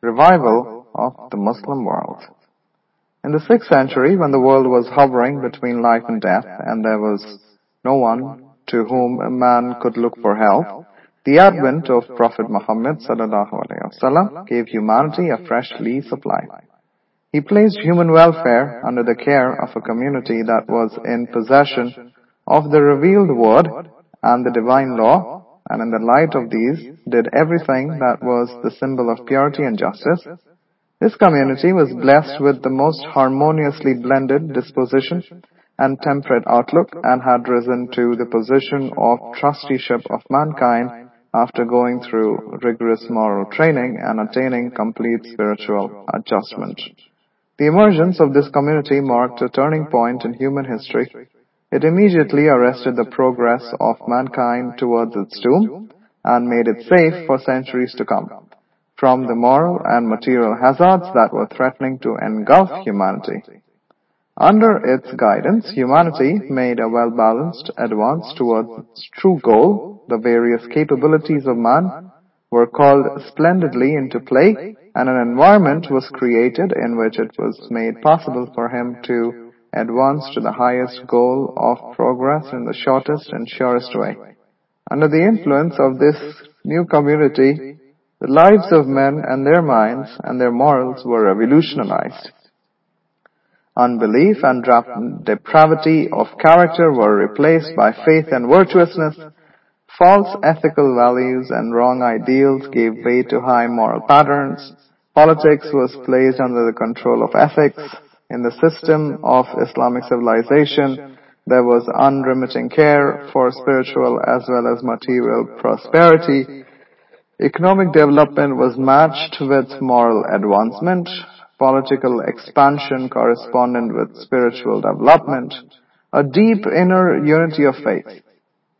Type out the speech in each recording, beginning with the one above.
revival of the Muslim world. In the 6th century, when the world was hovering between life and death, and there was no one to whom a man could look for help, the advent of Prophet Muhammad sallallahu gave humanity a fresh lease of life. He placed human welfare under the care of a community that was in possession of the revealed word and the divine law, and in the light of these did everything that was the symbol of purity and justice. This community was blessed with the most harmoniously blended disposition and temperate outlook and had risen to the position of trusteeship of mankind after going through rigorous moral training and attaining complete spiritual adjustment. The emergence of this community marked a turning point in human history. It immediately arrested the progress of mankind towards its doom and made it safe for centuries to come from the moral and material hazards that were threatening to engulf humanity. Under its guidance, humanity made a well-balanced advance towards its true goal. The various capabilities of man were called splendidly into play and an environment was created in which it was made possible for him to advance to the highest goal of progress in the shortest and surest way. Under the influence of this new community, the lives of men and their minds and their morals were revolutionized. Unbelief and depravity of character were replaced by faith and virtuousness. False ethical values and wrong ideals gave way to high moral patterns. Politics was placed under the control of ethics. In the system of Islamic civilization, there was unremitting care for spiritual as well as material prosperity. Economic development was matched with moral advancement. Political expansion correspondent with spiritual development, a deep inner unity of faith,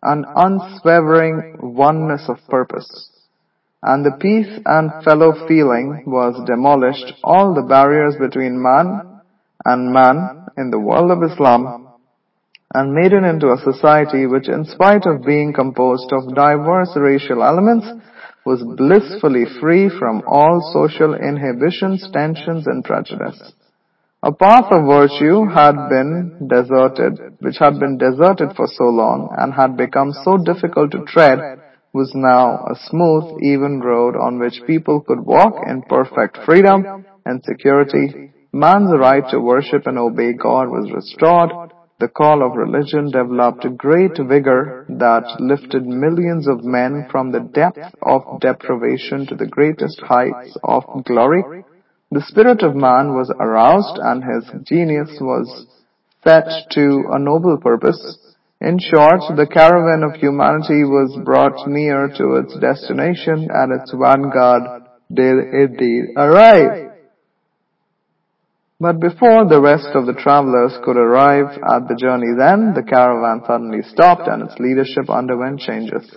an unswavering oneness of purpose, and the peace and fellow feeling was demolished. All the barriers between man and man in the world of Islam and made it into a society which in spite of being composed of diverse racial elements was blissfully free from all social inhibitions, tensions, and prejudice. A path of virtue had been deserted, which had been deserted for so long and had become so difficult to tread, was now a smooth, even road on which people could walk in perfect freedom and security. Man's right to worship and obey God was restored, the call of religion developed great vigor that lifted millions of men from the depth of deprivation to the greatest heights of glory. The spirit of man was aroused and his genius was set to a noble purpose. In short, the caravan of humanity was brought near to its destination and its vanguard did indeed arrive. But before the rest of the travelers could arrive at the journey's end, the caravan suddenly stopped and its leadership underwent changes.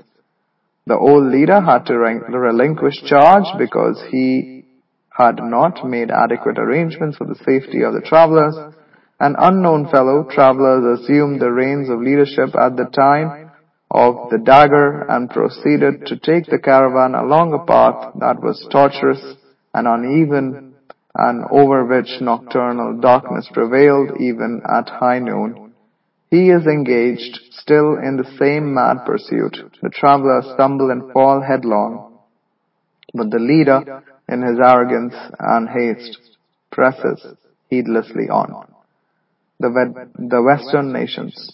The old leader had to relinquish charge because he had not made adequate arrangements for the safety of the travelers. An unknown fellow travelers assumed the reins of leadership at the time of the dagger and proceeded to take the caravan along a path that was tortuous and uneven and over which nocturnal darkness prevailed even at high noon. He is engaged still in the same mad pursuit. The travelers stumble and fall headlong, but the leader, in his arrogance and haste, presses heedlessly on. The, the Western nations.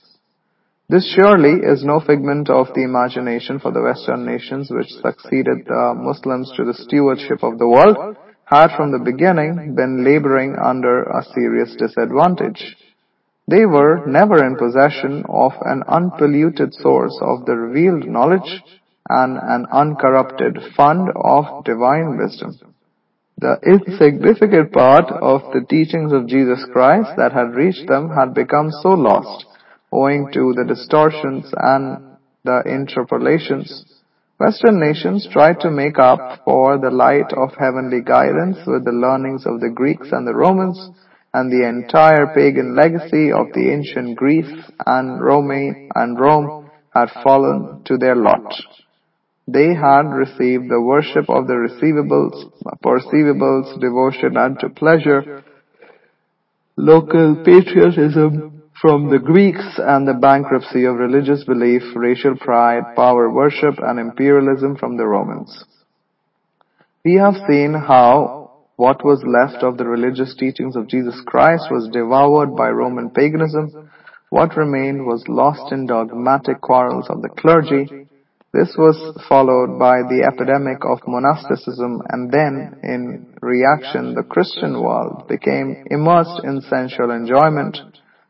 This surely is no figment of the imagination for the Western nations which succeeded the Muslims to the stewardship of the world had from the beginning been laboring under a serious disadvantage. They were never in possession of an unpolluted source of the revealed knowledge and an uncorrupted fund of divine wisdom. The insignificant part of the teachings of Jesus Christ that had reached them had become so lost, owing to the distortions and the interpolations Western nations tried to make up for the light of heavenly guidance with the learnings of the Greeks and the Romans, and the entire pagan legacy of the ancient Greece and Rome and Rome had fallen to their lot. They had received the worship of the receivables, perceivables, devotion unto pleasure, local patriotism from the Greeks, and the bankruptcy of religious belief, racial pride, power worship, and imperialism from the Romans. We have seen how what was left of the religious teachings of Jesus Christ was devoured by Roman paganism. What remained was lost in dogmatic quarrels of the clergy, this was followed by the epidemic of monasticism and then, in reaction, the Christian world became immersed in sensual enjoyment.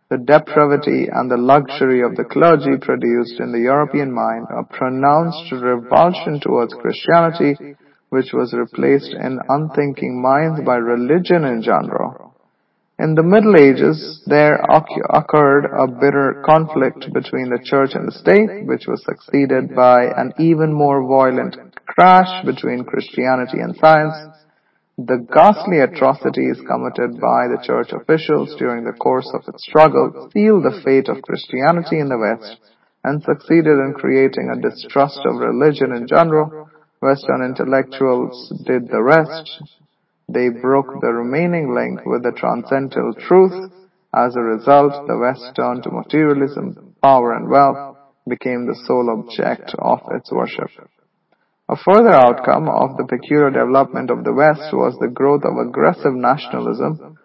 The depravity and the luxury of the clergy produced in the European mind a pronounced revulsion towards Christianity, which was replaced in unthinking minds by religion in general. In the Middle Ages, there occurred a bitter conflict between the church and the state, which was succeeded by an even more violent crash between Christianity and science. The ghastly atrocities committed by the church officials during the course of its struggle sealed the fate of Christianity in the West and succeeded in creating a distrust of religion in general. Western intellectuals did the rest. They broke the remaining link with the transcendental truth. As a result, the West turned to materialism, power and wealth became the sole object of its worship. A further outcome of the peculiar development of the West was the growth of aggressive nationalism.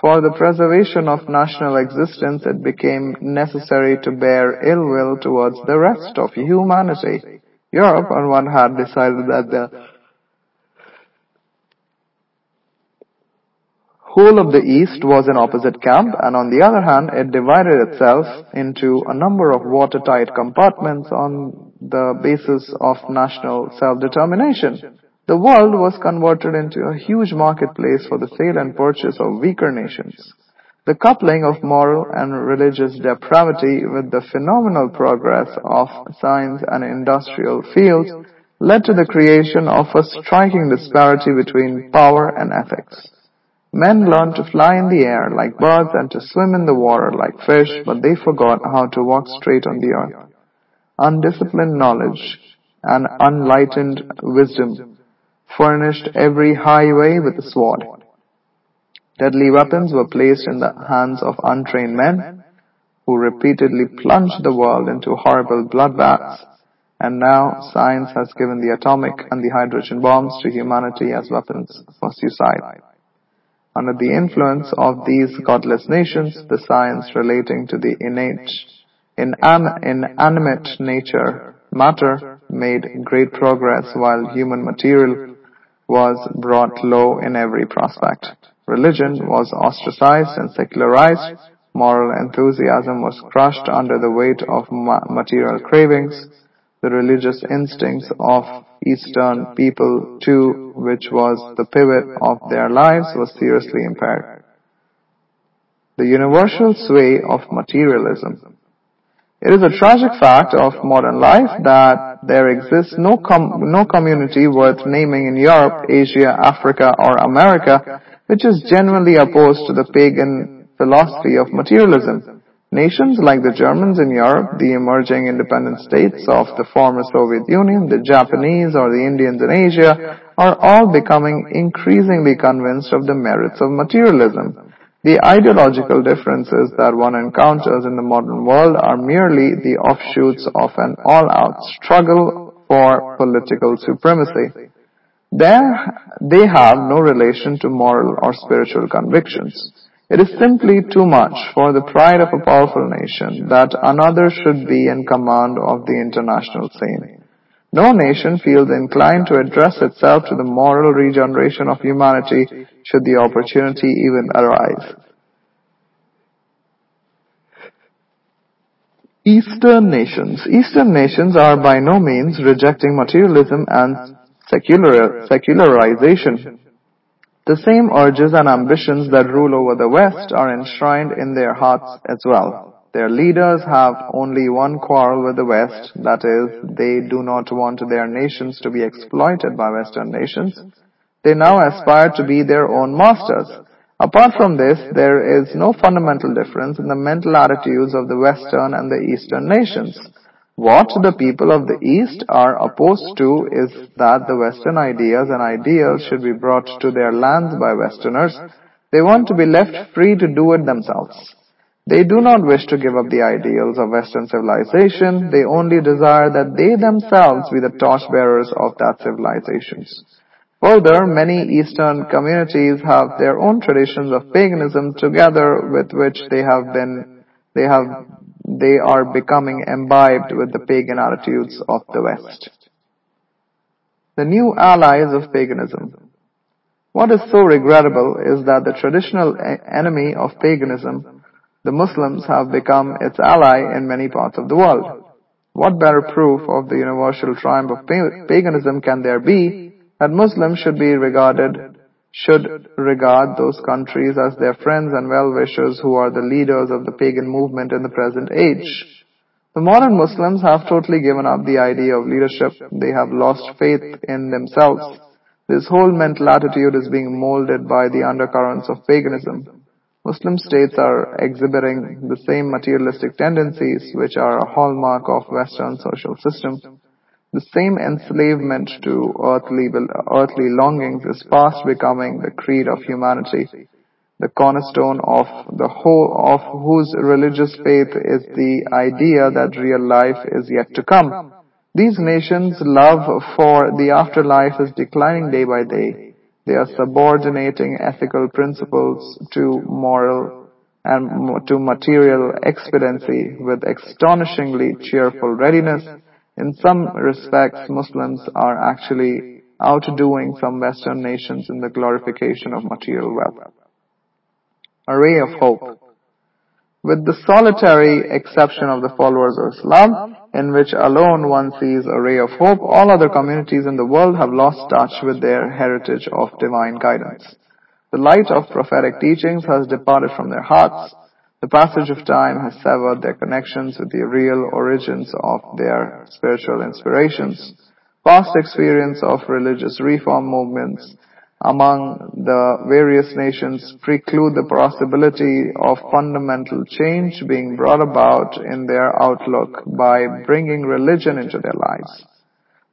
For the preservation of national existence, it became necessary to bear ill will towards the rest of humanity. Europe, on one hand, decided that the whole of the East was in opposite camp, and on the other hand, it divided itself into a number of watertight compartments on the basis of national self-determination. The world was converted into a huge marketplace for the sale and purchase of weaker nations. The coupling of moral and religious depravity with the phenomenal progress of science and industrial fields led to the creation of a striking disparity between power and ethics. Men learned to fly in the air like birds and to swim in the water like fish, but they forgot how to walk straight on the earth. Undisciplined knowledge and unlightened wisdom furnished every highway with a sword. Deadly weapons were placed in the hands of untrained men who repeatedly plunged the world into horrible bloodbaths. And now science has given the atomic and the hydrogen bombs to humanity as weapons for suicide. Under the influence of these godless nations, the science relating to the innate, inanimate nature, matter, made great progress while human material was brought low in every prospect. Religion was ostracized and secularized. Moral enthusiasm was crushed under the weight of material cravings. The religious instincts of Eastern people too, which was the pivot of their lives, was seriously impaired. The universal sway of materialism. It is a tragic fact of modern life that there exists no, com- no community worth naming in Europe, Asia, Africa, or America which is genuinely opposed to the pagan philosophy of materialism. Nations like the Germans in Europe, the emerging independent states of the former Soviet Union, the Japanese or the Indians in Asia are all becoming increasingly convinced of the merits of materialism. The ideological differences that one encounters in the modern world are merely the offshoots of an all-out struggle for political supremacy. There, they have no relation to moral or spiritual convictions. It is simply too much for the pride of a powerful nation that another should be in command of the international scene. No nation feels inclined to address itself to the moral regeneration of humanity should the opportunity even arise. Eastern nations. Eastern nations are by no means rejecting materialism and secular, secularization. The same urges and ambitions that rule over the West are enshrined in their hearts as well. Their leaders have only one quarrel with the West, that is, they do not want their nations to be exploited by Western nations. They now aspire to be their own masters. Apart from this, there is no fundamental difference in the mental attitudes of the Western and the Eastern nations. What the people of the East are opposed to is that the Western ideas and ideals should be brought to their lands by Westerners. They want to be left free to do it themselves. They do not wish to give up the ideals of Western civilization. They only desire that they themselves be the torchbearers of that civilization. Further, many Eastern communities have their own traditions of paganism together with which they have been, they have, they are becoming imbibed with the pagan attitudes of the West. The new allies of paganism. What is so regrettable is that the traditional enemy of paganism the Muslims have become its ally in many parts of the world. What better proof of the universal triumph of paganism can there be that Muslims should be regarded should regard those countries as their friends and well-wishers who are the leaders of the pagan movement in the present age. The modern Muslims have totally given up the idea of leadership. They have lost faith in themselves. This whole mental attitude is being molded by the undercurrents of paganism. Muslim states are exhibiting the same materialistic tendencies which are a hallmark of Western social system. The same enslavement to earthly, earthly longings is fast becoming the creed of humanity, the cornerstone of the whole of whose religious faith is the idea that real life is yet to come. These nations' love for the afterlife is declining day by day. They are subordinating ethical principles to moral and to material expediency with astonishingly cheerful readiness. In some respects, Muslims are actually outdoing some Western nations in the glorification of material wealth. A ray of hope. With the solitary exception of the followers of Islam, in which alone one sees a ray of hope, all other communities in the world have lost touch with their heritage of divine guidance. The light of prophetic teachings has departed from their hearts. The passage of time has severed their connections with the real origins of their spiritual inspirations. Past experience of religious reform movements among the various nations preclude the possibility of fundamental change being brought about in their outlook by bringing religion into their lives.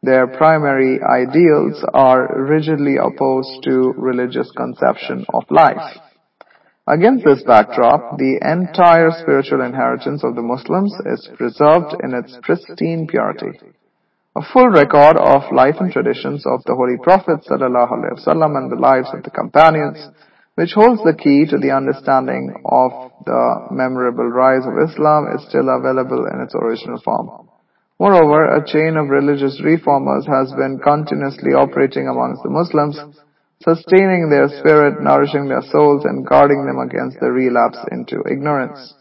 Their primary ideals are rigidly opposed to religious conception of life. Against this backdrop, the entire spiritual inheritance of the Muslims is preserved in its pristine purity. A full record of life and traditions of the Holy Prophet ﷺ and the lives of the companions, which holds the key to the understanding of the memorable rise of Islam is still available in its original form. Moreover, a chain of religious reformers has been continuously operating amongst the Muslims, sustaining their spirit, nourishing their souls, and guarding them against the relapse into ignorance.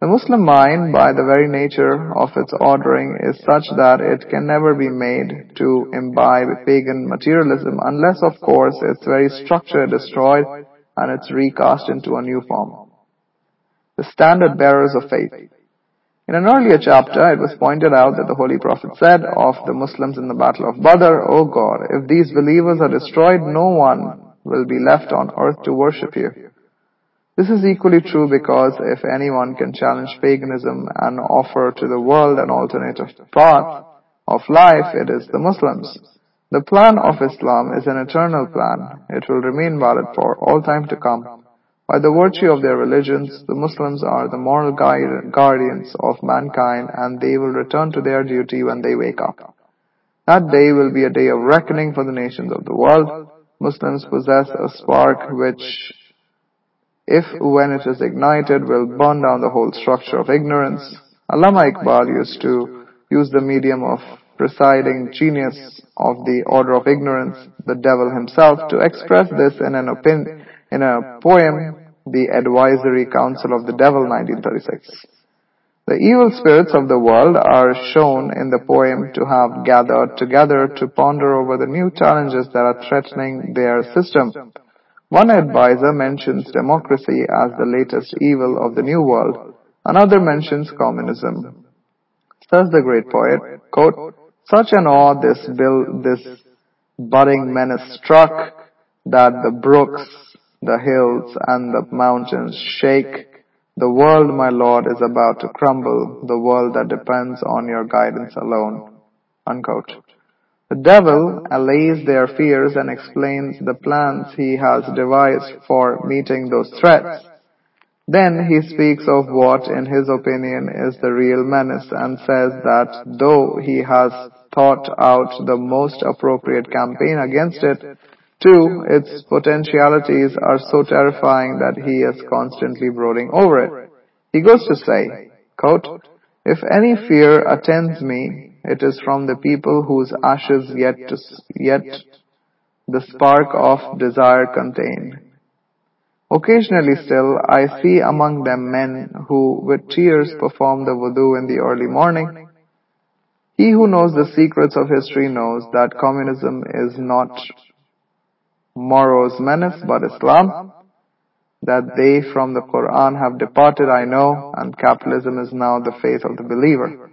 The Muslim mind, by the very nature of its ordering, is such that it can never be made to imbibe pagan materialism unless, of course, its very structure is destroyed and it's recast into a new form. The standard bearers of faith. In an earlier chapter, it was pointed out that the Holy Prophet said of the Muslims in the Battle of Badr, O God, if these believers are destroyed, no one will be left on earth to worship you. This is equally true because if anyone can challenge paganism and offer to the world an alternative path of life, it is the Muslims. The plan of Islam is an eternal plan. It will remain valid for all time to come. By the virtue of their religions, the Muslims are the moral guide, guardians of mankind and they will return to their duty when they wake up. That day will be a day of reckoning for the nations of the world. Muslims possess a spark which if when it is ignited will burn down the whole structure of ignorance. Allama Iqbal used to use the medium of presiding genius of the order of ignorance, the devil himself, to express this in an opinion, in a poem, The Advisory Council of the Devil, 1936. The evil spirits of the world are shown in the poem to have gathered together to ponder over the new challenges that are threatening their system. One advisor mentions democracy as the latest evil of the new world. Another mentions communism. Says the great poet, quote, such an awe this bill, this budding menace struck that the brooks, the hills, and the mountains shake. The world, my Lord, is about to crumble, the world that depends on your guidance alone. Unquote. The devil allays their fears and explains the plans he has devised for meeting those threats. Then he speaks of what, in his opinion, is the real menace and says that though he has thought out the most appropriate campaign against it, too, its potentialities are so terrifying that he is constantly brooding over it. He goes to say, quote, If any fear attends me, it is from the people whose ashes yet, to, yet the spark of desire contain. Occasionally still, I see among them men who with tears perform the wudu in the early morning. He who knows the secrets of history knows that communism is not Moro's menace but Islam, that they from the Quran have departed I know, and capitalism is now the faith of the believer.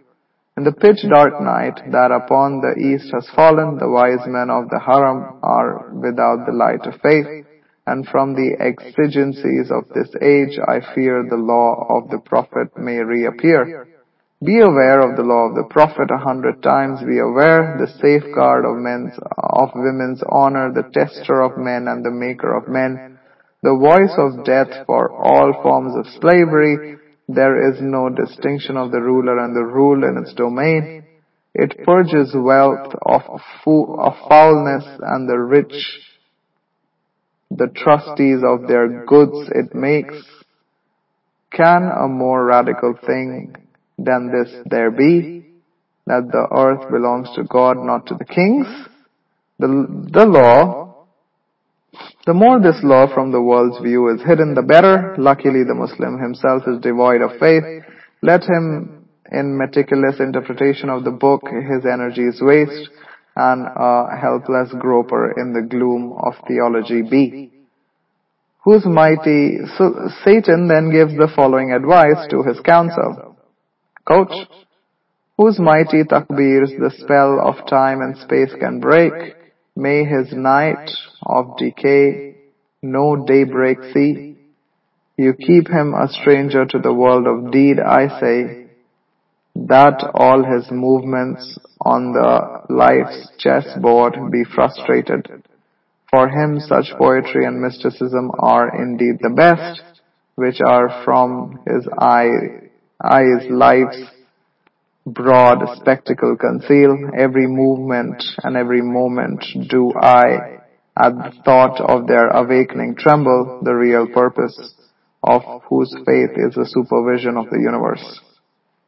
In the pitch dark night that upon the east has fallen, the wise men of the haram are without the light of faith, and from the exigencies of this age I fear the law of the Prophet may reappear. Be aware of the law of the Prophet a hundred times, be aware the safeguard of men's, of women's honor, the tester of men and the maker of men, the voice of death for all forms of slavery, there is no distinction of the ruler and the rule in its domain. It purges wealth of, of foulness and the rich, the trustees of their goods it makes. Can a more radical thing than this there be? That the earth belongs to God, not to the kings? The, the law the more this law from the world's view is hidden, the better. Luckily, the Muslim himself is devoid of faith. Let him, in meticulous interpretation of the book, his energies waste, and a helpless groper in the gloom of theology be. Whose mighty, so Satan then gives the following advice to his council. Coach, whose mighty takbirs the spell of time and space can break, May his night of decay no daybreak see. You keep him a stranger to the world of deed, I say, that all his movements on the life's chessboard be frustrated. For him such poetry and mysticism are indeed the best, which are from his eye, eyes life's broad spectacle conceal, every movement and every moment do I, at the thought of their awakening tremble, the real purpose of whose faith is the supervision of the universe.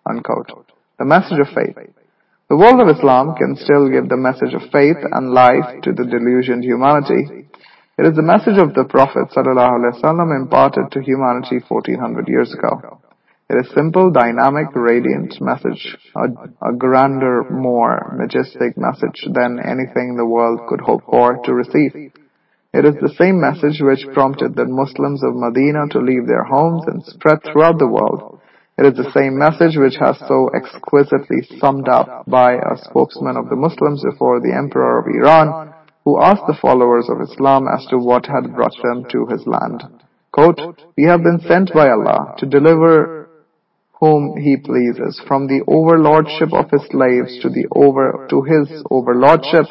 Unquote. The message of faith. The world of Islam can still give the message of faith and life to the delusioned humanity. It is the message of the Prophet ﷺ imparted to humanity 1400 years ago. It is simple, dynamic, radiant message, a, a, grander, more majestic message than anything the world could hope for to receive. It is the same message which prompted the Muslims of Medina to leave their homes and spread throughout the world. It is the same message which has so exquisitely summed up by a spokesman of the Muslims before the Emperor of Iran, who asked the followers of Islam as to what had brought them to his land. Quote, We have been sent by Allah to deliver whom he pleases, from the overlordship of his slaves to the over to his overlordship,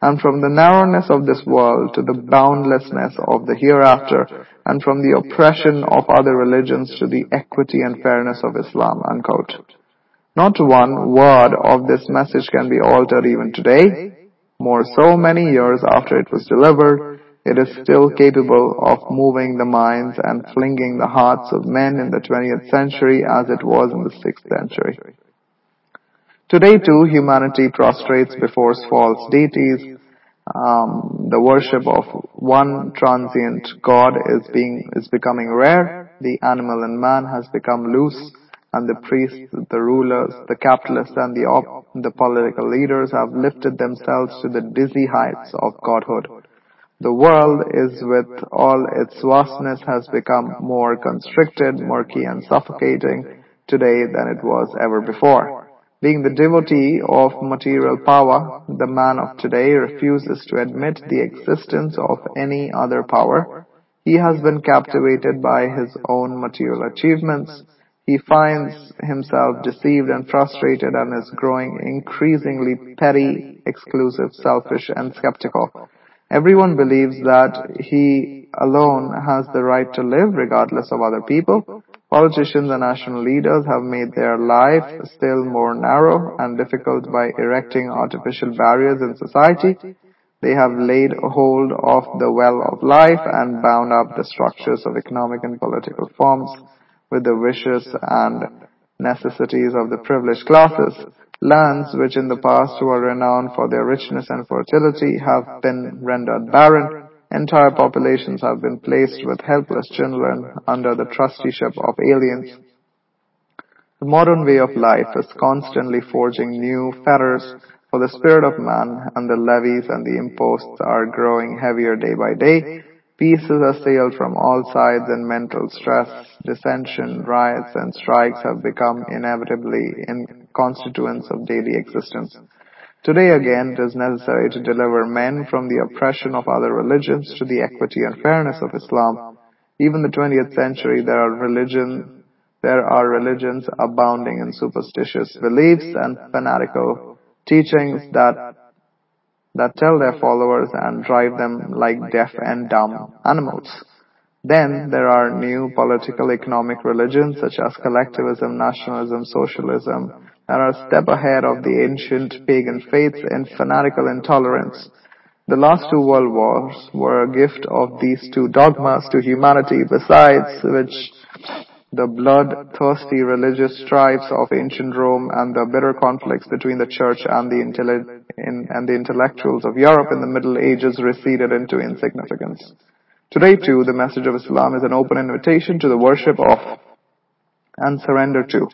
and from the narrowness of this world to the boundlessness of the hereafter, and from the oppression of other religions to the equity and fairness of Islam. Unquote. Not one word of this message can be altered even today, more so many years after it was delivered, it is still capable of moving the minds and flinging the hearts of men in the 20th century as it was in the 6th century. Today too, humanity prostrates before false deities. Um, the worship of one transient God is being is becoming rare. The animal and man has become loose, and the priests, the rulers, the capitalists, and the the political leaders have lifted themselves to the dizzy heights of godhood. The world is with all its vastness has become more constricted, murky and suffocating today than it was ever before. Being the devotee of material power, the man of today refuses to admit the existence of any other power. He has been captivated by his own material achievements. He finds himself deceived and frustrated and is growing increasingly petty, exclusive, selfish, and skeptical. Everyone believes that he alone has the right to live regardless of other people. Politicians and national leaders have made their life still more narrow and difficult by erecting artificial barriers in society. They have laid hold of the well of life and bound up the structures of economic and political forms with the wishes and necessities of the privileged classes. Lands which in the past were renowned for their richness and fertility have been rendered barren Entire populations have been placed with helpless children under the trusteeship of aliens. The modern way of life is constantly forging new fetters for the spirit of man, and the levies and the imposts are growing heavier day by day. Peace is assailed from all sides, and mental stress, dissension, riots, and strikes have become inevitably in constituents of daily existence. Today again it is necessary to deliver men from the oppression of other religions to the equity and fairness of Islam. Even the 20th century there are religion, there are religions abounding in superstitious beliefs and fanatical teachings that that tell their followers and drive them like deaf and dumb animals. Then there are new political economic religions such as collectivism, nationalism, socialism, that are a step ahead of the ancient pagan faiths in fanatical intolerance. The last two world wars were a gift of these two dogmas to humanity, besides which the bloodthirsty religious strifes of ancient Rome and the bitter conflicts between the church and the, in, and the intellectuals of Europe in the Middle Ages receded into insignificance. Today too, the message of Islam is an open invitation to the worship of and surrender to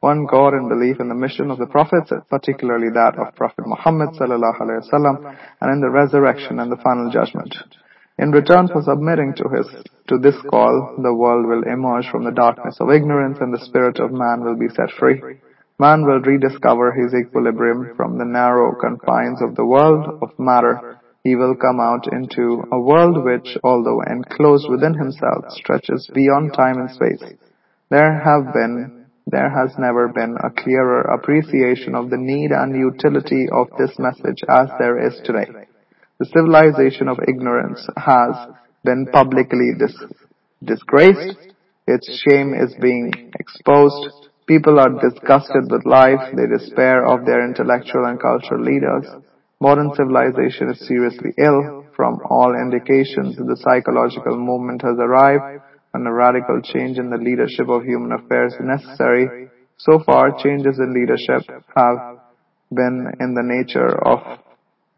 one God and belief in the mission of the prophets, particularly that of Prophet Muhammad sallallahu alaihi wasallam, and in the resurrection and the final judgment. In return for submitting to his to this call, the world will emerge from the darkness of ignorance and the spirit of man will be set free. Man will rediscover his equilibrium from the narrow confines of the world of matter. He will come out into a world which, although enclosed within himself, stretches beyond time and space. There have been there has never been a clearer appreciation of the need and utility of this message as there is today. The civilization of ignorance has been publicly dis disgraced. Its shame is being exposed. People are disgusted with life. They despair of their intellectual and cultural leaders. Modern civilization is seriously ill. From all indications, the psychological movement has arrived and a radical change in the leadership of human affairs necessary. So far, changes in leadership have been in the nature of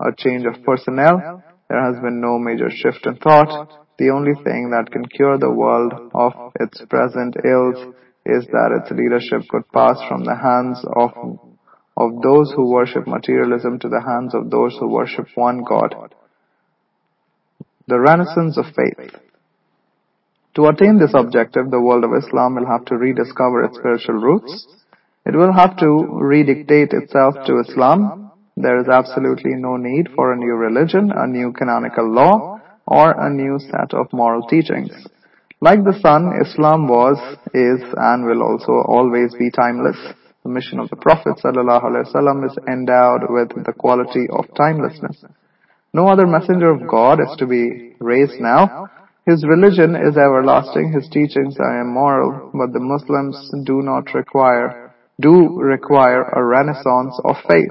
a change of personnel. There has been no major shift in thought. The only thing that can cure the world of its present ills is that its leadership could pass from the hands of of those who worship materialism to the hands of those who worship one God. The Renaissance of Faith to attain this objective, the world of Islam will have to rediscover its spiritual roots. It will have to redictate itself to Islam. There is absolutely no need for a new religion, a new canonical law, or a new set of moral teachings. Like the sun, Islam was, is, and will also always be timeless. The mission of the Prophet ﷺ is endowed with the quality of timelessness. No other messenger of God is to be raised now, his religion is everlasting, his teachings are immoral, but the Muslims do not require, do require a renaissance of faith.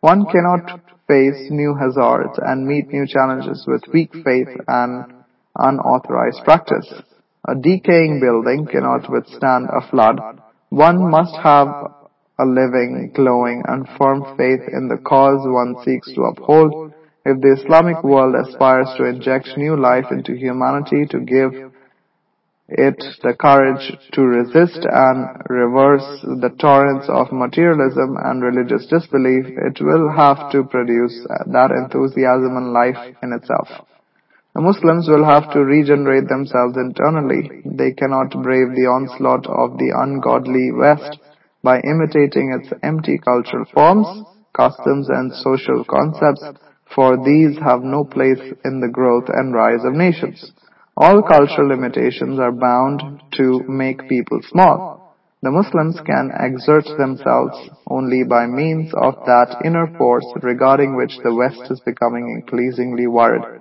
One cannot face new hazards and meet new challenges with weak faith and unauthorized practice. A decaying building cannot withstand a flood. One must have a living, glowing, and firm faith in the cause one seeks to uphold if the Islamic world aspires to inject new life into humanity to give it the courage to resist and reverse the torrents of materialism and religious disbelief, it will have to produce that enthusiasm and life in itself. The Muslims will have to regenerate themselves internally. They cannot brave the onslaught of the ungodly West by imitating its empty cultural forms, customs and social concepts for these have no place in the growth and rise of nations. All cultural limitations are bound to make people small. The Muslims can exert themselves only by means of that inner force regarding which the West is becoming increasingly worried.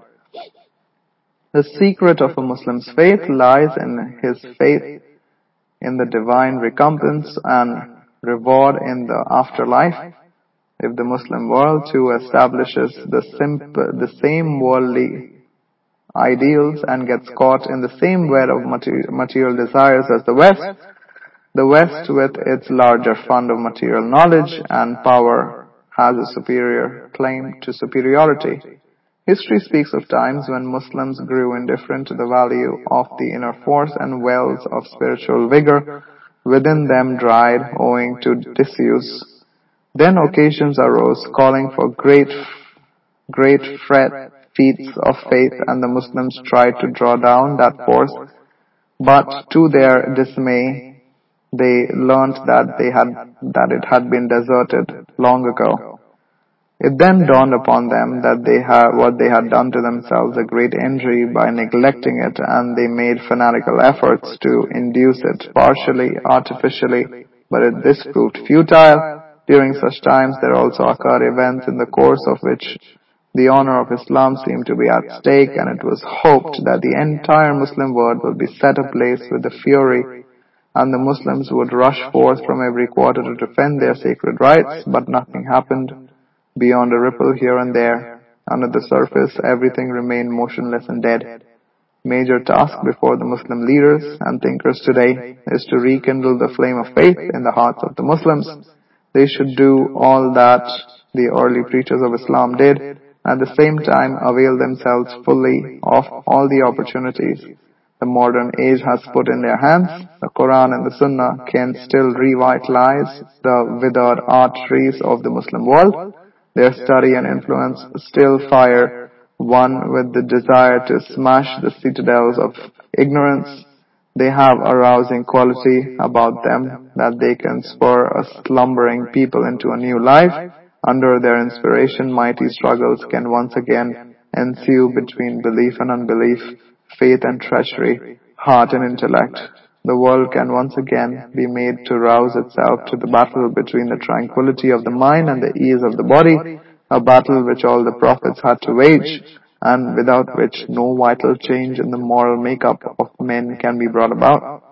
The secret of a Muslim's faith lies in his faith in the divine recompense and reward in the afterlife. If the Muslim world too establishes the, simple, the same worldly ideals and gets caught in the same web of material desires as the West, the West with its larger fund of material knowledge and power has a superior claim to superiority. History speaks of times when Muslims grew indifferent to the value of the inner force and wells of spiritual vigor within them dried owing to disuse. Then occasions arose calling for great, great fret feats of faith and the Muslims tried to draw down that force, but to their dismay, they learnt that they had, that it had been deserted long ago. It then dawned upon them that they had, what they had done to themselves a great injury by neglecting it and they made fanatical efforts to induce it, partially, artificially, but it, this proved futile. During such times there also occurred events in the course of which the honor of Islam seemed to be at stake and it was hoped that the entire Muslim world would be set ablaze with the fury and the Muslims would rush forth from every quarter to defend their sacred rights, but nothing happened beyond a ripple here and there. Under the surface, everything remained motionless and dead. Major task before the Muslim leaders and thinkers today is to rekindle the flame of faith in the hearts of the Muslims. They should do all that the early preachers of Islam did, and at the same time avail themselves fully of all the opportunities the modern age has put in their hands. The Quran and the Sunnah can still revitalize the withered arteries of the Muslim world. Their study and influence still fire one with the desire to smash the citadels of ignorance. They have a rousing quality about them that they can spur a slumbering people into a new life. Under their inspiration, mighty struggles can once again ensue between belief and unbelief, faith and treachery, heart and intellect the world can once again be made to rouse itself to the battle between the tranquility of the mind and the ease of the body, a battle which all the prophets had to wage, and without which no vital change in the moral makeup of men can be brought about.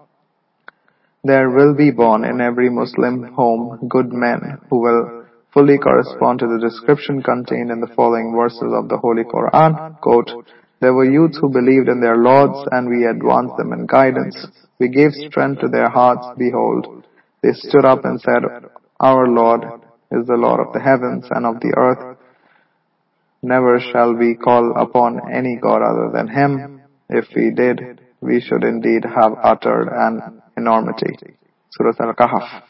There will be born in every Muslim home good men who will fully correspond to the description contained in the following verses of the Holy Quran. Quote, there were youths who believed in their lords and we advanced them in guidance. We gave strength to their hearts. Behold, they stood up and said, Our Lord is the Lord of the heavens and of the earth. Never shall we call upon any God other than Him. If we did, we should indeed have uttered an enormity. Surah Al-Kahf.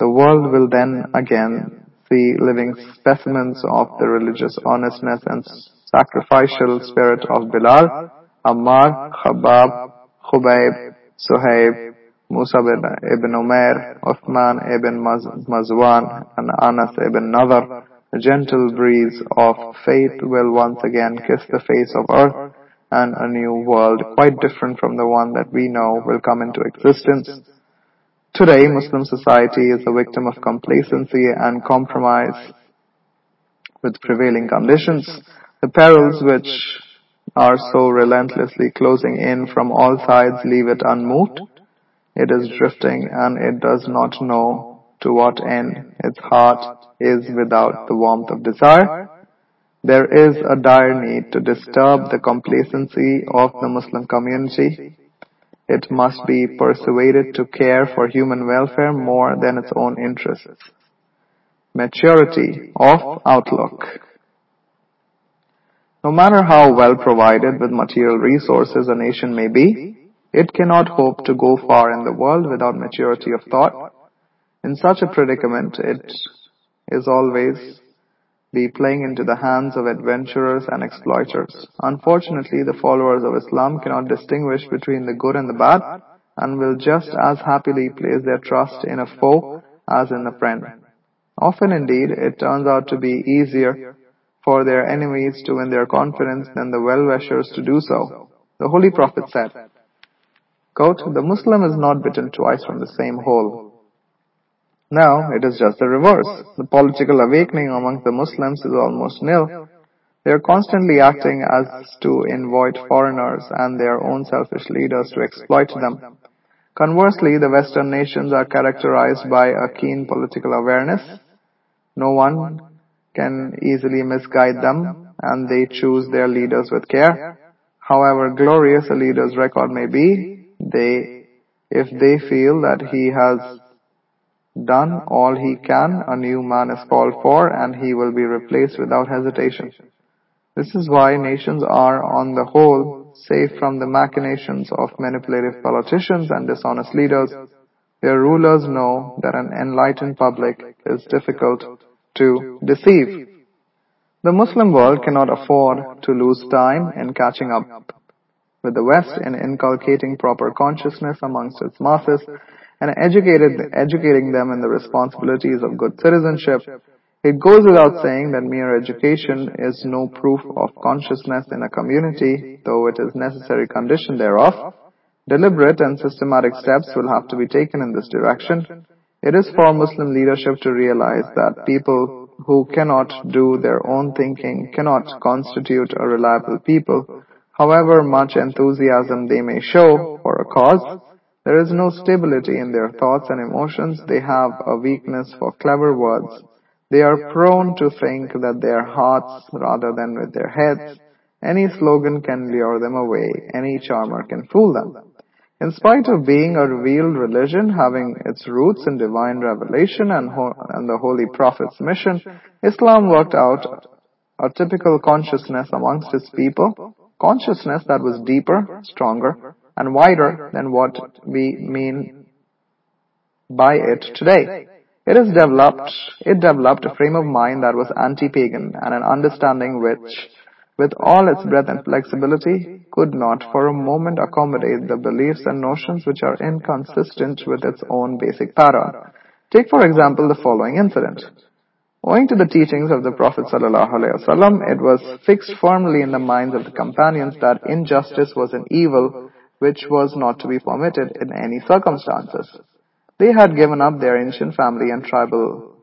The world will then again see living specimens of the religious honestness and sacrificial spirit of Bilal, Ammar, Khabbab, Khubayb, Suhaib, Mus'ab ibn Umair, Uthman ibn Maz'un, and Anas ibn Nadar. A gentle breeze of faith will once again kiss the face of earth and a new world quite different from the one that we know will come into existence. Today, Muslim society is a victim of complacency and compromise with prevailing conditions. The perils which are so relentlessly closing in from all sides leave it unmoved. It is drifting and it does not know to what end its heart is without the warmth of desire. There is a dire need to disturb the complacency of the Muslim community. It must be persuaded to care for human welfare more than its own interests. Maturity of outlook. No matter how well provided with material resources a nation may be, it cannot hope to go far in the world without maturity of thought. In such a predicament, it is always be playing into the hands of adventurers and exploiters. Unfortunately, the followers of Islam cannot distinguish between the good and the bad and will just as happily place their trust in a foe as in a friend. Often indeed, it turns out to be easier for their enemies to win their confidence than the well-wishers to do so. The Holy Prophet said, quote, The Muslim is not bitten twice from the same hole. Now, it is just the reverse. The political awakening among the Muslims is almost nil. They are constantly acting as to invite foreigners and their own selfish leaders to exploit them. Conversely, the Western nations are characterized by a keen political awareness. No one can easily misguide them, and they choose their leaders with care. However glorious a leader's record may be, they, if they feel that he has done all he can, a new man is called for, and he will be replaced without hesitation. This is why nations are, on the whole, safe from the machinations of manipulative politicians and dishonest leaders. Their rulers know that an enlightened public is difficult to deceive. The Muslim world cannot afford to lose time in catching up with the West in inculcating proper consciousness amongst its masses and educating them in the responsibilities of good citizenship. It goes without saying that mere education is no proof of consciousness in a community, though it is necessary condition thereof. Deliberate and systematic steps will have to be taken in this direction. It is for Muslim leadership to realize that people who cannot do their own thinking cannot constitute a reliable people. However much enthusiasm they may show for a cause, there is no stability in their thoughts and emotions. They have a weakness for clever words. They are prone to think that their hearts rather than with their heads. Any slogan can lure them away. Any charmer can fool them. In spite of being a revealed religion having its roots in divine revelation and, and the Holy Prophet's mission, Islam worked out a typical consciousness amongst its people, consciousness that was deeper, stronger, and wider than what we mean by it today. It has developed, it developed a frame of mind that was anti-pagan and an understanding which with all its breadth and flexibility, could not for a moment accommodate the beliefs and notions which are inconsistent with its own basic pattern. Take, for example, the following incident. Owing to the teachings of the Prophet ﷺ, it was fixed firmly in the minds of the companions that injustice was an evil which was not to be permitted in any circumstances. They had given up their ancient family and tribal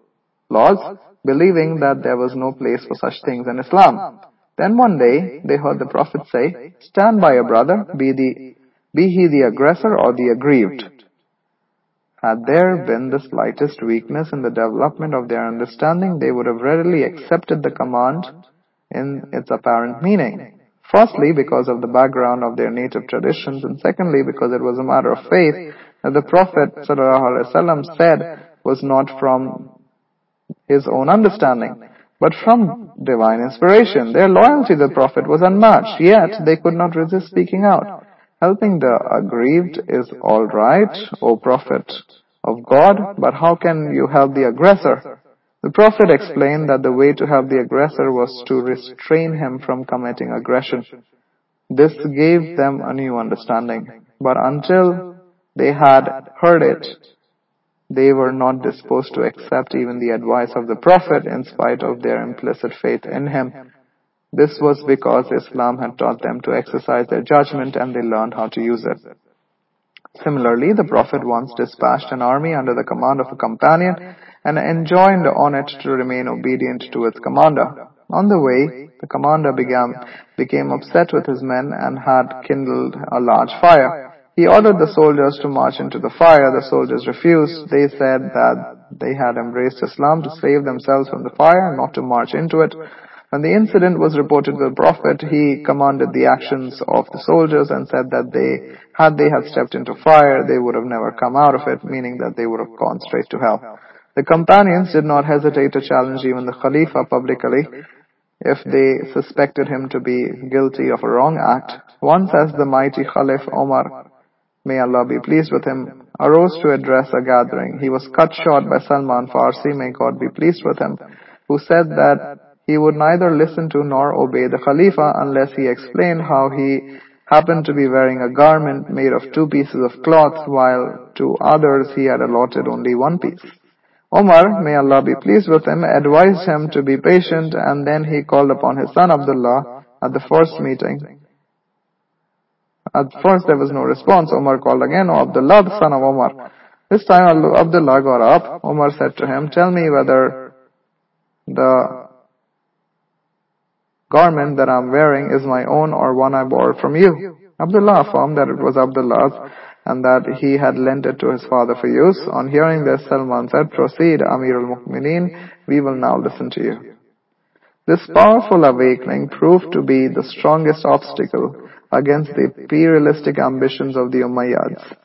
laws, believing that there was no place for such things in Islam. Then one day they heard the Prophet say, Stand by your brother, be, the, be he the aggressor or the aggrieved. Had there been the slightest weakness in the development of their understanding, they would have readily accepted the command in its apparent meaning. Firstly, because of the background of their native traditions, and secondly, because it was a matter of faith that the Prophet ﷺ said was not from his own understanding but from divine inspiration. Their loyalty to the Prophet was unmatched, yet they could not resist speaking out. Helping the aggrieved is all right, O Prophet of God, but how can you help the aggressor? The Prophet explained that the way to help the aggressor was to restrain him from committing aggression. This gave them a new understanding. But until they had heard it, they were not disposed to accept even the advice of the Prophet in spite of their implicit faith in him. This was because Islam had taught them to exercise their judgment and they learned how to use it. Similarly, the Prophet once dispatched an army under the command of a companion and enjoined on it to remain obedient to its commander. On the way, the commander began, became upset with his men and had kindled a large fire. He ordered the soldiers to march into the fire. The soldiers refused. They said that they had embraced Islam to save themselves from the fire, and not to march into it. When the incident was reported to the Prophet, he commanded the actions of the soldiers and said that they, had they had stepped into fire, they would have never come out of it, meaning that they would have gone straight to hell. The companions did not hesitate to challenge even the Khalifa publicly if they suspected him to be guilty of a wrong act. Once as the mighty Khalif Omar may Allah be pleased with him, arose to address a gathering. He was cut short by Salman Farsi, may God be pleased with him, who said that he would neither listen to nor obey the Khalifa unless he explained how he happened to be wearing a garment made of two pieces of cloth while to others he had allotted only one piece. Omar, may Allah be pleased with him, advised him to be patient and then he called upon his son Abdullah at the first meeting. At first there was no response. Omar called again, O Abdullah, the son of Omar. This time Abdullah got up. Omar said to him, tell me whether the garment that I'm wearing is my own or one I borrowed from you. Abdullah affirmed that it was Abdullah's and that he had lent it to his father for use. On hearing this, Salman said, Proceed, Amir al-Mu'mineen, we will now listen to you. This powerful awakening proved to be the strongest obstacle against the imperialistic ambitions of the Umayyads.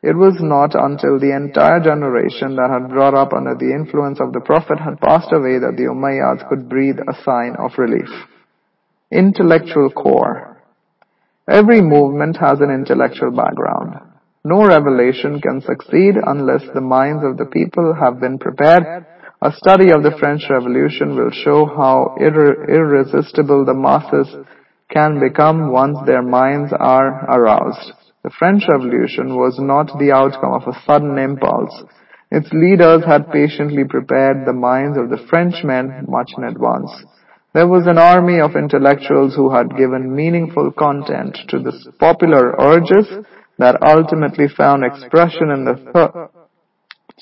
It was not until the entire generation that had brought up under the influence of the Prophet had passed away that the Umayyads could breathe a sign of relief. Intellectual core. Every movement has an intellectual background. No revelation can succeed unless the minds of the people have been prepared. A study of the French Revolution will show how irre irresistible the masses can become once their minds are aroused. The French Revolution was not the outcome of a sudden impulse. Its leaders had patiently prepared the minds of the Frenchmen much in advance. There was an army of intellectuals who had given meaningful content to the popular urges that ultimately found expression in the th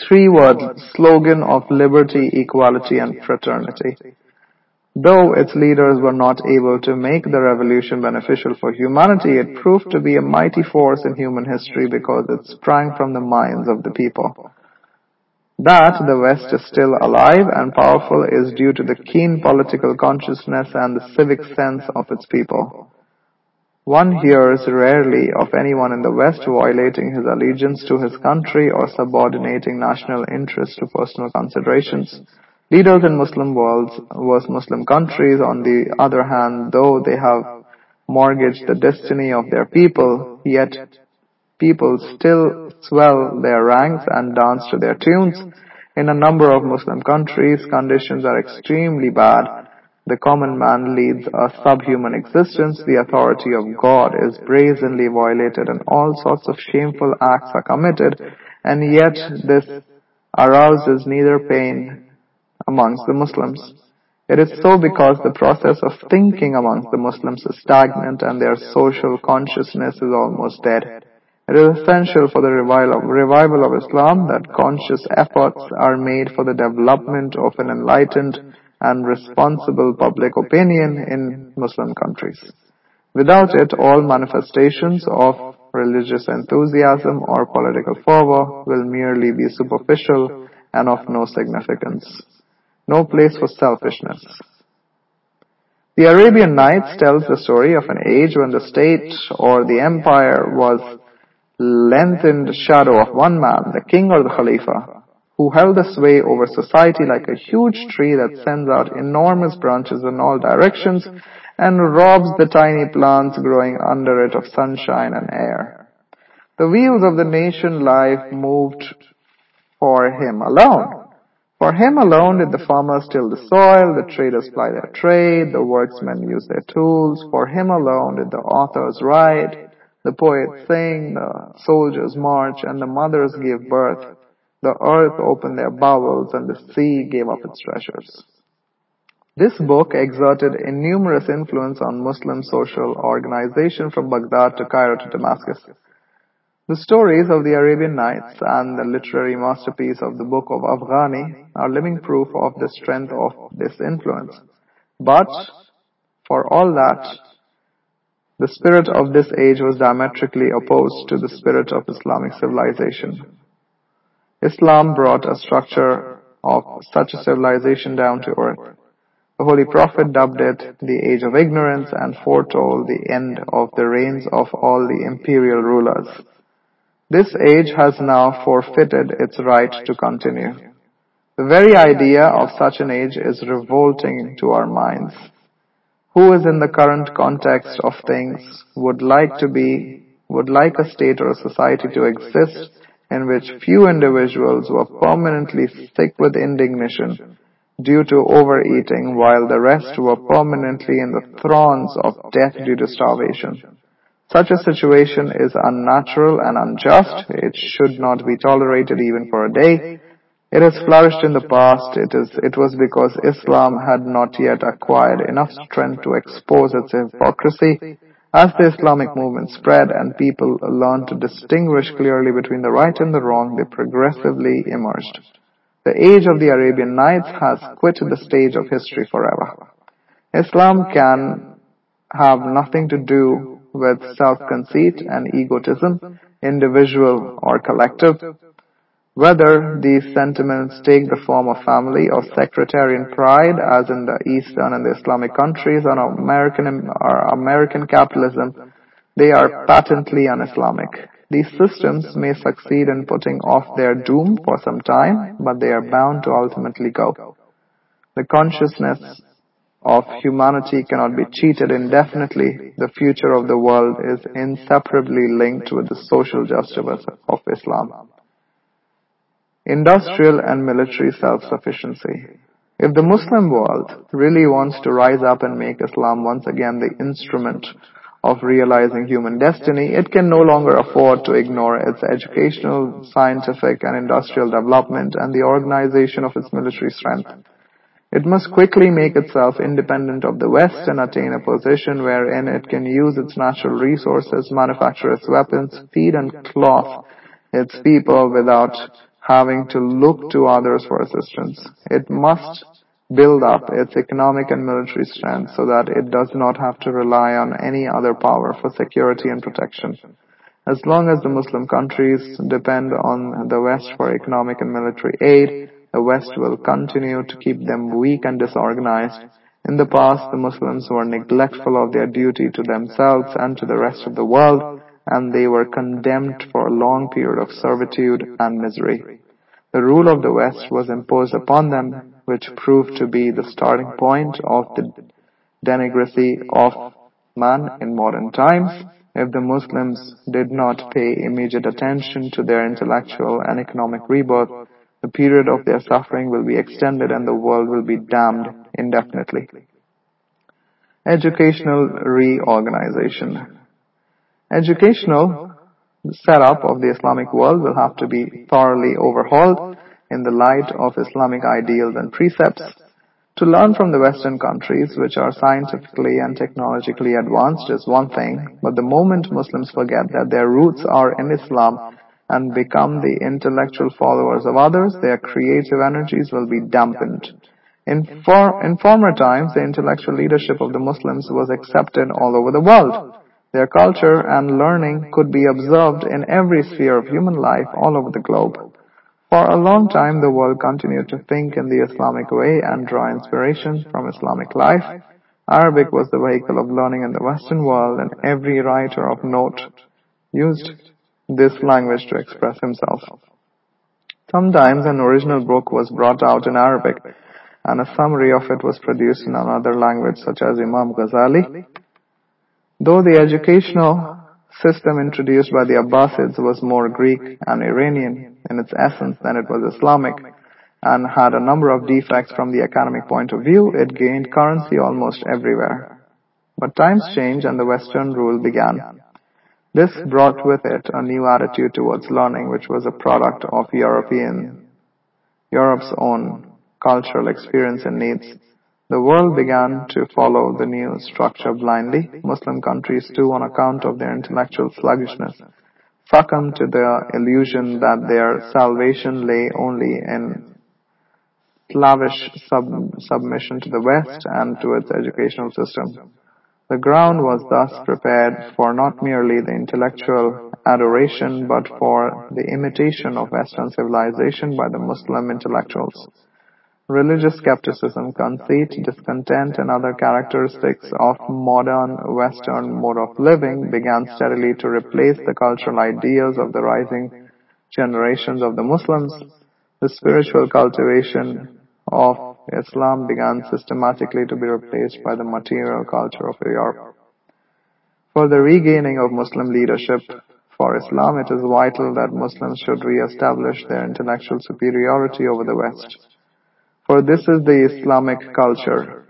three-word slogan of liberty, equality, and fraternity. Though its leaders were not able to make the revolution beneficial for humanity, it proved to be a mighty force in human history because it sprang from the minds of the people. That the West is still alive and powerful is due to the keen political consciousness and the civic sense of its people. One hears rarely of anyone in the West violating his allegiance to his country or subordinating national interests to personal considerations. Leaders in Muslim worlds was Muslim countries, on the other hand, though they have mortgaged the destiny of their people, yet people still swell their ranks and dance to their tunes. In a number of Muslim countries, conditions are extremely bad. The common man leads a subhuman existence. The authority of God is brazenly violated and all sorts of shameful acts are committed. And yet this arouses neither pain amongst the Muslims. It is so because the process of thinking amongst the Muslims is stagnant and their social consciousness is almost dead. It is essential for the revival of Islam that conscious efforts are made for the development of an enlightened and responsible public opinion in Muslim countries. Without it, all manifestations of religious enthusiasm or political fervor will merely be superficial and of no significance no place for selfishness. The Arabian Nights tells the story of an age when the state or the empire was lengthened shadow of one man, the king or the khalifa, who held the sway over society like a huge tree that sends out enormous branches in all directions and robs the tiny plants growing under it of sunshine and air. The wheels of the nation life moved for him alone. For him alone did the farmers till the soil, the traders ply their trade, the workmen use their tools. For him alone did the authors write, the poets sang, the soldiers march, and the mothers give birth. The earth opened their bowels, and the sea gave up its treasures. This book exerted a numerous influence on Muslim social organization from Baghdad to Cairo to Damascus. The stories of the Arabian Nights and the literary masterpiece of the Book of Aghani are living proof of the strength of this influence. But, for all that, the spirit of this age was diametrically opposed to the spirit of Islamic civilization. Islam brought a structure of such a civilization down to earth. The Holy Prophet dubbed it the age of ignorance and foretold the end of the reigns of all the imperial rulers. This age has now forfeited its right to continue. The very idea of such an age is revolting to our minds. Who is in the current context of things would like to be, would like a state or a society to exist in which few individuals were permanently sick with indignation due to overeating while the rest were permanently in the thrones of death due to starvation. Such a situation is unnatural and unjust. It should not be tolerated even for a day. It has flourished in the past. It, is, it was because Islam had not yet acquired enough strength to expose its hypocrisy. As the Islamic movement spread and people learned to distinguish clearly between the right and the wrong, they progressively emerged. The age of the Arabian Nights has quit the stage of history forever. Islam can have nothing to do with self-conceit and egotism, individual or collective. Whether these sentiments take the form of family or sectarian pride, as in the Eastern and the Islamic countries, or American, or American capitalism, they are patently un-Islamic. These systems may succeed in putting off their doom for some time, but they are bound to ultimately go. The consciousness of humanity cannot be cheated indefinitely. The future of the world is inseparably linked with the social justice of Islam. Industrial and military self-sufficiency. If the Muslim world really wants to rise up and make Islam once again the instrument of realizing human destiny, it can no longer afford to ignore its educational, scientific, and industrial development and the organization of its military strength. It must quickly make itself independent of the West and attain a position wherein it can use its natural resources, manufacture its weapons, feed and clothe its people without having to look to others for assistance. It must build up its economic and military strength so that it does not have to rely on any other power for security and protection. As long as the Muslim countries depend on the West for economic and military aid, the West will continue to keep them weak and disorganized. In the past, the Muslims were neglectful of their duty to themselves and to the rest of the world, and they were condemned for a long period of servitude and misery. The rule of the West was imposed upon them, which proved to be the starting point of the degeneracy of man in modern times. If the Muslims did not pay immediate attention to their intellectual and economic rebirth, the period of their suffering will be extended and the world will be damned indefinitely. Educational reorganization. Educational setup of the Islamic world will have to be thoroughly overhauled in the light of Islamic ideals and precepts. To learn from the Western countries, which are scientifically and technologically advanced, is one thing, but the moment Muslims forget that their roots are in Islam and become the intellectual followers of others, their creative energies will be dampened. In, for, in former times, the intellectual leadership of the Muslims was accepted all over the world. Their culture and learning could be observed in every sphere of human life all over the globe. For a long time, the world continued to think in the Islamic way and draw inspiration from Islamic life. Arabic was the vehicle of learning in the Western world, and every writer of note used this language to express himself. Sometimes an original book was brought out in Arabic, and a summary of it was produced in another language, such as Imam Ghazali Though the educational system introduced by the Abbasids was more Greek and Iranian in its essence than it was Islamic, and had a number of defects from the academic point of view, it gained currency almost everywhere. But times changed and the Western rule began. This brought with it a new attitude towards learning, which was a product of European, Europe's own cultural experience and needs. The world began to follow the new structure blindly. Muslim countries too, on account of their intellectual sluggishness, succumbed to the illusion that their salvation lay only in slavish sub- submission to the West and to its educational system. The ground was thus prepared for not merely the intellectual adoration, but for the imitation of Western civilization by the Muslim intellectuals. Religious skepticism, conceit, discontent, and other characteristics of modern Western mode of living began steadily to replace the cultural ideals of the rising generations of the Muslims. The spiritual cultivation of Islam began systematically to be replaced by the material culture of Europe. For the regaining of Muslim leadership for Islam, it is vital that Muslims should re-establish their intellectual superiority over the West. For this is the Islamic culture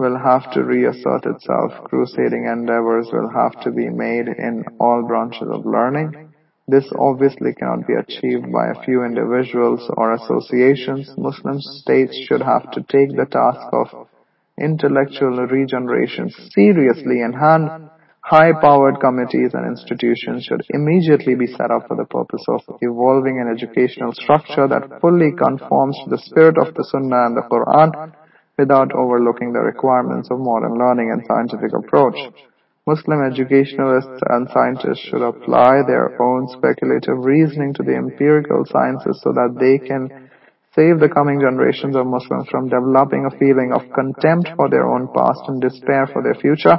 will have to reassert itself. Crusading endeavors will have to be made in all branches of learning. This obviously cannot be achieved by a few individuals or associations. Muslim states should have to take the task of intellectual regeneration seriously in hand high-powered committees and institutions should immediately be set up for the purpose of evolving an educational structure that fully conforms to the spirit of the Sunnah and the Quran without overlooking the requirements of modern learning and scientific approach. Muslim educationalists and scientists should apply their own speculative reasoning to the empirical sciences so that they can save the coming generations of Muslims from developing a feeling of contempt for their own past and despair for their future.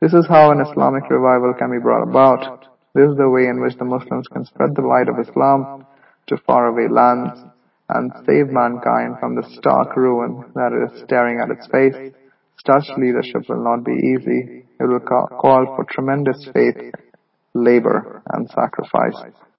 This is how an Islamic revival can be brought about. This is the way in which the Muslims can spread the light of Islam to faraway lands and save mankind from the stark ruin that is staring at its face. Such leadership will not be easy. It will call for tremendous faith, labor, and sacrifice.